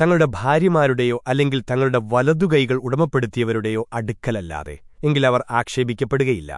തങ്ങളുടെ ഭാര്യമാരുടെയോ അല്ലെങ്കിൽ തങ്ങളുടെ വലതുകൈകൾ ഉടമപ്പെടുത്തിയവരുടെയോ അടുക്കലല്ലാതെ എങ്കിൽ അവർ ആക്ഷേപിക്കപ്പെടുകയില്ല.